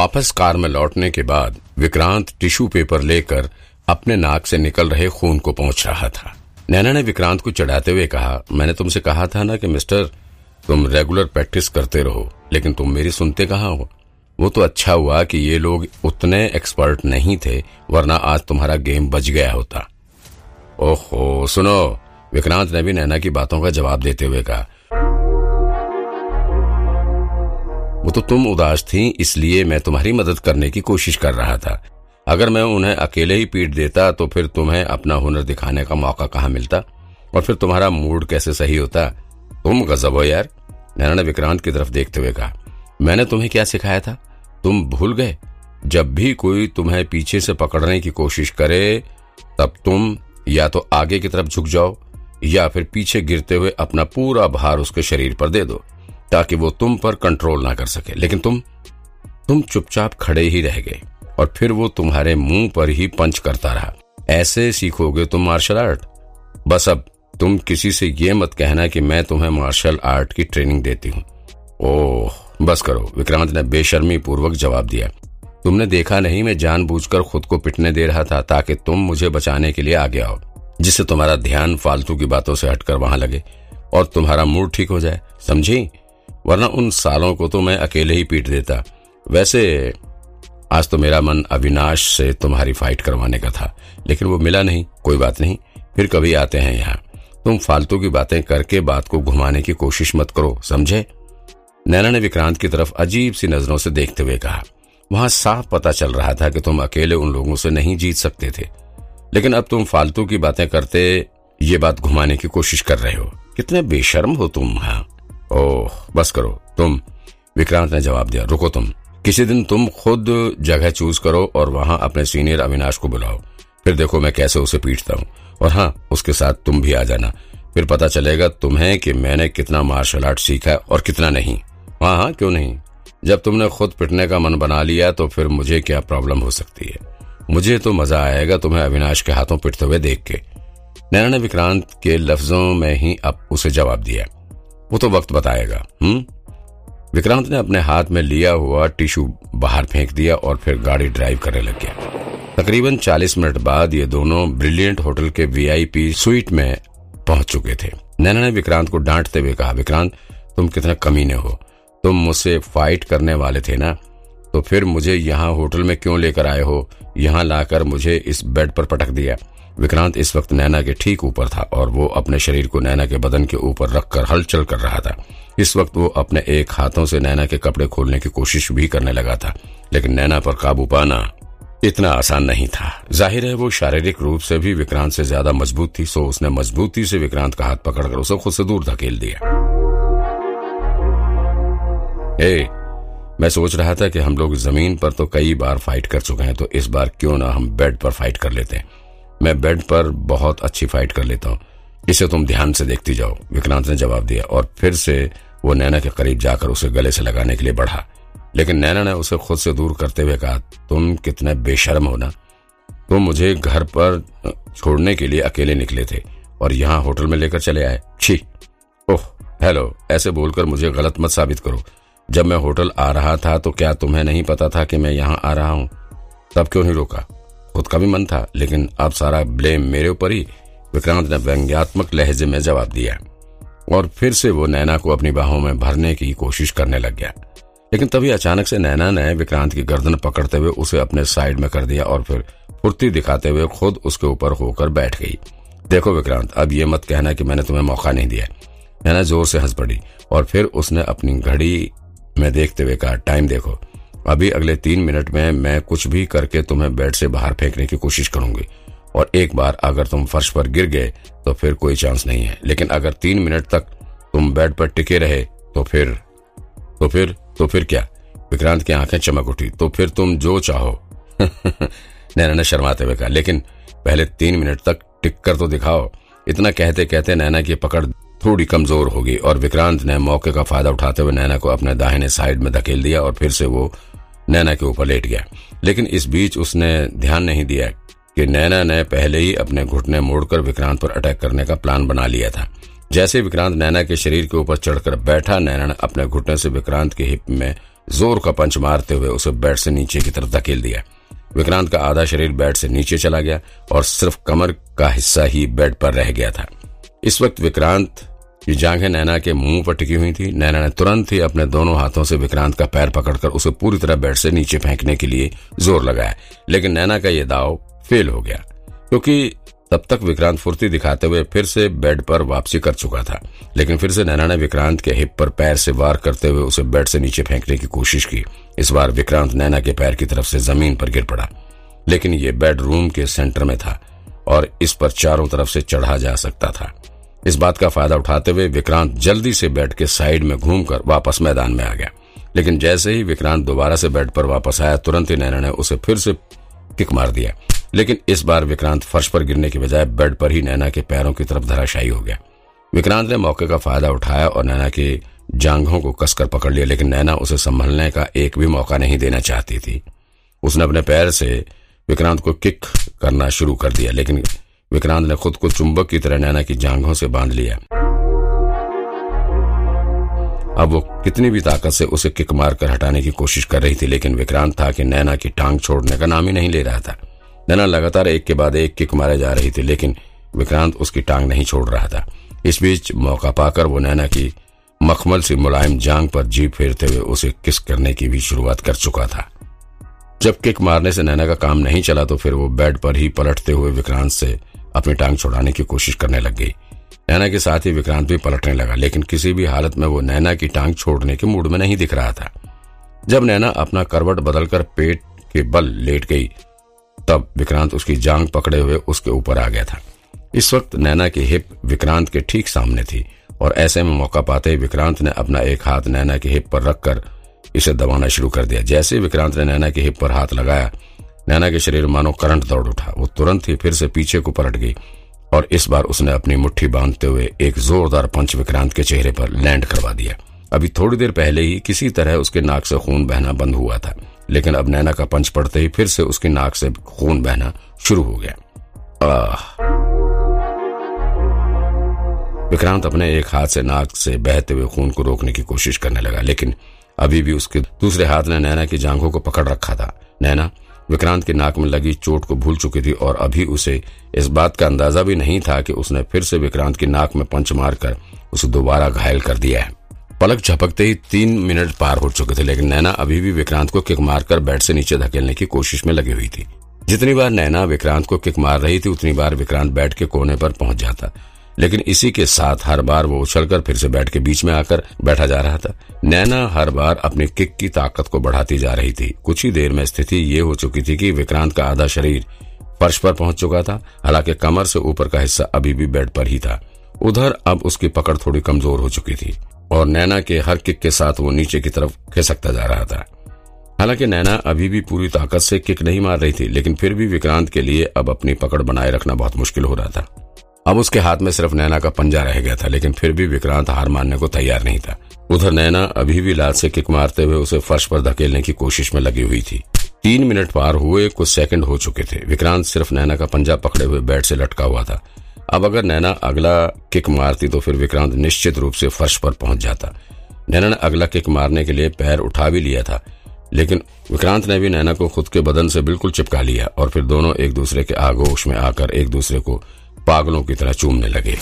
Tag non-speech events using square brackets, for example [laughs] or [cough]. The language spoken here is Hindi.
वापस कार में लौटने के बाद विक्रांत टिश्यू पेपर लेकर अपने नाक से निकल रहे खून को पहुँच रहा था। नैना ने विक्रांत को चढ़ाते हुए कहा, मैंने तुमसे कहा था ना कि मिस्टर, तुम रेगुलर प्रैक्टिस करते रहो, लेकिन तुम मेरी सुनते कहाँ हो? वो तो अच्छा हुआ कि ये लोग उतने एक्सपर्ट नहीं थे, वरना आज तुम्हारा गेम बच गया होता। ओहो, सुनो, विक्रांत ने भी नैना की बातों का जवाब देते हुए कहा वो तो तुम उदास थी, इसलिए मैं तुम्हारी मदद करने की कोशिश कर रहा था। अगर मैं उन्हें अकेले ही पीट देता तो फिर तुम्हें अपना हुनर दिखाने का मौका कहाँ मिलता? और फिर तुम्हारा मूड कैसे सही होता? तुम गजब हो यार नैना ने विक्रांत की तरफ़ देखते हुए कहा। मैंने तुम्हें क्या सिखाया था? तुम भूल गए। जब भी कोई तुम्हें पीछे से पकड़ने की कोशिश करे, तब तुम या तो आगे की तरफ़ झुक जाओ, या फिर पीछे गिरते हुए अपना पूरा भार उसके शरीर पर दे दो। ताकि वो तुम पर कंट्रोल ना कर सके। लेकिन तुम तुम चुपचाप खड़े ही रह गए और फिर वो तुम्हारे मुँह पर ही पंच करता रहा। ऐसे सीखोगे तुम मार्शल आर्ट? बस अब तुम किसी से ये मत कहना कि मैं तुम्हें मार्शल आर्ट की ट्रेनिंग देती हूँ। ओह, बस करो। विक्रांत ने बेशर्मी पूर्वक जवाब दिया। तुमने देखा नहीं, मैं जानबूझकर खुद को पिटने दे रहा था ताकि तुम मुझे बचाने के लिए आगे आओ, जिससे तुम्हारा ध्यान फालतू की बातों से हटकर वहाँ लगे और तुम्हारा मूड ठीक हो जाए। समझी? वरना उन सालों को तो मैं अकेले ही पीट देता। वैसे, आज तो मेरा मन अविनाश से तुम्हारी फाइट करवाने का था, लेकिन वो मिला नहीं, कोई बात नहीं, फिर कभी आते हैं यहाँ। तुम फालतू की बातें करके बात को घुमाने की कोशिश मत करो, समझे? नैना ने विक्रांत की तरफ़ अजीब सी नज़रों से देखते हुए कहा। वहाँ साफ़ पता चल रहा था कि तुम अकेले उन लोगों से नहीं जीत सकते थे। लेकिन अब तुम फालतू की बातें करते, ये बात घुमाने की कोशिश कर रहे हो। कितने बेशर्म हो तुम हाँ। ओह, बस करो। तुम विक्रांत ने जवाब दिया, रुको तुम। किसी दिन तुम खुद जगह चूज़ करो और वहाँ अपने सीनियर अविनाश को बुलाओ। फिर देखो मैं कैसे उसे पीटता हूँ। और हाँ उसके साथ तुम भी आ जाना। फिर पता चलेगा तुम्हें कि मैंने कितना मार्शल आर्ट सीखा और कितना नहीं। हाँ हाँ क्यों नहीं? जब तुमने खुद पिटने का मन बना लिया तो फिर मुझे क्या प्रॉब्लम हो सकती है? मुझे तो मज़ा आएगा तुम्हें अविनाश के हाथों पिटते हुए देख के। नैना ने विक्रांत के लफ्जों में ही अब उसे जवाब दिया। वो तो वक्त बताएगा हम्म? विक्रांत ने अपने हाथ में लिया हुआ टिश्यू बाहर फेंक दिया और फिर गाड़ी ड्राइव करने लग गया। तकरीबन 40 मिनट बाद ये दोनों ब्रिलियंट होटल के वीआईपी स्वीट में पहुँच चुके थे। नैना ने विक्रांत को डांटते हुए कहा, विक्रांत, तुम कितने कमीने हो। तुम मुझसे फाइट करने वाले थे ना? तो फिर मुझे यहाँ होटल में क्यों लेकर आए हो? यहाँ लाकर मुझे इस बेड पर पटक दिया। विक्रांत इस वक्त नैना के ठीक ऊपर था और वो अपने शरीर को नैना के बदन के ऊपर रखकर हलचल कर रहा था। इस वक्त वो अपने एक हाथों से नैना के कपड़े खोलने की कोशिश भी करने लगा था लेकिन नैना पर काबू पाना इतना आसान नहीं था। ज़ाहिर है वो शारीरिक रूप से भी विक्रांत से ज़्यादा मज़बूत थी सो उसने मजबूती से विक्रांत का हाथ पकड़कर उसे खुद से दूर धकेल दिया। ए, मैं सोच रहा था कि हम लोग ज़मीन पर तो कई बार फाइट कर चुके हैं तो इस बार क्यों ना हम बेड पर फाइट कर लेते हैं। मैं बेड पर बहुत अच्छी फाइट कर लेता हूँ। इसे तुम ध्यान से देखती जाओ। विक्रांत ने जवाब दिया और फिर से वो नैना के करीब जाकर उसे गले से लगाने के लिए बढ़ा। लेकिन नैना ने उसे खुद से दूर करते हुए कहा, तुम कितने बेशर्म हो ना? तुम मुझे घर पर छोड़ने के लिए अकेले निकले थे और यहाँ होटल में लेकर चले आए। छी। ओह, हेलो, ऐसे बोलकर मुझे गलत मत साबित करो। जब मैं होटल आ रहा था तो क्या तुम्हें नहीं पता था कि मैं यहाँ आ रहा हूँ? तब क्यों नहीं रोका? खुद का भी मन था, लेकिन अब सारा ब्लेम मेरे ऊपर ही विक्रांत ने व्यंग्यात्मक लहजे में जवाब दिया। और फिर से वो नैना को अपनी बाहों में भरने की कोशिश करने लग गया। लेकिन तभी अचानक से नैना ने विक्रांत की गर्दन पकड़ते हुए उसे अपने साइड में कर दिया और फिर फुर्ती दिखाते हुए खुद उसके ऊपर होकर बैठ गई। देखो विक्रांत, अब ये मत कहना कि मैंने तुम्हें मौका नहीं दिया। नैना ज़ोर से हंस पड़ी और फिर उसने अपनी घड़ी में देखते हुए कहा, टाइम देखो। अभी अगले तीन मिनट में मैं कुछ भी करके तुम्हें बेड से बाहर फेंकने की कोशिश करूँगी। और एक बार अगर तुम फर्श पर गिर गए तो फिर कोई चांस नहीं है। लेकिन अगर तीन मिनट तक तुम बेड पर टिके रहे तो फिर तो फिर तो फिर क्या? विक्रांत की आँखें चमक उठी। तो फिर तुम जो चाहो। [laughs] नैना ने शर्माते हुए कहा, लेकिन पहले तीन मिनट तक टिक कर तो दिखाओ। इतना कहते कहते नैना की पकड़ थोड़ी कमज़ोर होगी। और विक्रांत ने मौके का फ़ायदा उठाते हुए नैना को अपने दाहिने साइड में धकेल दिया और फिर से वो नैना के ऊपर लेट गया। लेकिन इस बीच उसने ध्यान नहीं दिया कि नैना ने पहले ही अपने घुटने मोड़कर विक्रांत पर अटैक करने का प्लान बना लिया था। जैसे विक्रांत नैना के शरीर के ऊपर चढ़कर बैठा, नैना ने अपने घुटने से विक्रांत के हिप में ज़ोर का पंच मारते हुए उसे बेड से नीचे की तरफ़ धकेल दिया। विक्रांत का आधा शरीर बेड से नीचे चला गया और सिर्फ़ कमर का हिस्सा ही बेड पर रह गया था। इस वक्त विक्रांत की जांघें नैना के मुँह पर टिकी हुई थी। नैना ने तुरंत ही अपने दोनों हाथों से विक्रांत का पैर पकड़कर उसे पूरी तरह बेड से नीचे फेंकने के लिए ज़ोर लगाया। लेकिन नैना का यह दाव फेल हो गया, क्योंकि तब तक विक्रांत फुर्ती दिखाते हुए फिर से बेड पर वापसी कर चुका था। लेकिन फिर से नैना ने विक्रांत के हिप पर पैर से वार करते हुए उसे बेड से नीचे फेंकने की कोशिश की। इस बार विक्रांत नैना के पैर की तरफ़ से ज़मीन पर गिर पड़ा। लेकिन ये बेडरूम के सेंटर में था और इस पर चारों तरफ़ से चढ़ा जा सकता था। इस बात का फ़ायदा उठाते हुए विक्रांत जल्दी से बेड के साइड में घूमकर वापस मैदान में आ गया। लेकिन जैसे ही विक्रांत दोबारा से बेड पर वापस आया, तुरंत ही नैना ने उसे फिर से किक मार दिया। लेकिन इस बार विक्रांत फर्श पर गिरने के बजाय बेड पर ही नैना के पैरों की तरफ़ धराशायी हो गया। विक्रांत ने मौके का फ़ायदा उठाया और नैना की जांघों को कसकर पकड़ लिया, लेकिन नैना उसे संभलने का एक भी मौका नहीं देना चाहती थी। उसने अपने पैर से विक्रांत को किक करना शुरू कर दिया, लेकिन विक्रांत ने खुद को चुंबक की तरह नैना की जांघों से बाँध लिया। अब वो कितनी भी ताकत से उसे किक मार कर हटाने की कोशिश कर रही थी, लेकिन विक्रांत था कि नैना की टांग छोड़ने का नाम ही नहीं ले रहा था। नैना लगातार एक के बाद एक किक मारे जा रही थी, लेकिन विक्रांत उसकी टांग नहीं छोड़ रहा था। इस बीच मौका पाकर वो नैना की मखमल से मुलायम जांग पर जीप फेरते हुए उसे किस करने की भी शुरुआत कर चुका था। जब किक मारने से नैना का काम नहीं चला तो फिर वो बेड पर ही पलटते हुए विक्रांत से अपनी टांग छुड़ाने की कोशिश करने लग गई। नैना के साथ ही विक्रांत भी पलटने लगा, लेकिन किसी भी हालत में वो नैना की टांग छोड़ने के मूड में नहीं दिख रहा था। जब नैना अपना करवट बदलकर पेट के बल लेट गई, तब विक्रांत उसकी जांग पकड़े हुए उसके ऊपर आ गया था। इस वक्त नैना की हिप विक्रांत के ठीक सामने थी, और ऐसे में मौका पाते ही विक्रांत ने अपना एक हाथ नैना की हिप पर रखकर इसे दबाना शुरू कर दिया। जैसे विक्रांत ने नैना की हिप पर हाथ लगाया नैना के शरीर मानो करंट दौड़ उठा। वो तुरंत ही फिर से पीछे को पलट गई और इस बार उसने अपनी मुट्ठी बांधते हुए एक जोरदार पंच विक्रांत के चेहरे पर लैंड करवा दिया। अभी थोड़ी देर पहले ही किसी तरह उसके नाक से खून बहना बंद हुआ था, लेकिन अब नैना का पंच पड़ते ही फिर से उसकी नाक से खून बहना शुरू हो गया। विक्रांत अपने एक हाथ से नाक से बहते हुए खून को रोकने की कोशिश करने लगा, लेकिन अभी भी उसके दूसरे हाथ ने नैना की जांघों को पकड़ रखा था। नैना विक्रांत की नाक में लगी चोट को भूल चुकी थी और अभी उसे इस बात का अंदाज़ा भी नहीं था कि उसने फिर से विक्रांत की नाक में पंच मारकर उसे दोबारा घायल कर दिया है। पलक झपकते ही तीन मिनट पार हो चुके थे, लेकिन नैना अभी भी विक्रांत को किक मारकर बेड से नीचे धकेलने की कोशिश में लगी हुई थी। जितनी बार नैना विक्रांत को किक मार रही थी, उतनी बार विक्रांत बेड के कोने पर पहुँच जाता। लेकिन इसी के साथ हर बार वो उछलकर फिर से बेड के बीच में आकर बैठा जा रहा था। नैना हर बार अपने किक की ताकत को बढ़ाती जा रही थी। कुछ ही देर में स्थिति ये हो चुकी थी कि विक्रांत का आधा शरीर फर्श पर पहुँच चुका था, हालाँकि कमर से ऊपर का हिस्सा अभी भी बेड पर ही था। उधर अब उसकी पकड़ थोड़ी कमज़ोर हो चुकी थी और नैना के हर किक के साथ वो नीचे की तरफ़ खिसकता जा रहा था। हालाँकि नैना अभी भी पूरी ताकत से किक नहीं मार रही थी, लेकिन फिर भी विक्रांत के लिए अब अपनी पकड़ बनाए रखना बहुत मुश्किल हो रहा था। अब उसके हाथ में सिर्फ़ नैना का पंजा रह गया था, लेकिन फिर भी विक्रांत हार मानने को तैयार नहीं था। उधर नैना अभी भी लात से किक मारते हुए उसे फर्श पर धकेलने की कोशिश में लगी हुई थी। तीन मिनट पार हुए, कुछ सेकंड हो चुके थे। विक्रांत सिर्फ़ नैना का पंजा पकड़े हुए बेड से लटका हुआ था। अब अगर नैना अगला किक मारती तो फिर विक्रांत निश्चित रूप से फर्श पर पहुँच जाता। नैना ने अगला किक मारने के लिए पैर उठा भी लिया था, लेकिन विक्रांत ने भी नैना को खुद के बदन से बिल्कुल चिपका लिया और फिर दोनों एक दूसरे के आगोश में आकर एक दूसरे को पागलों की तरह चूमने लगे।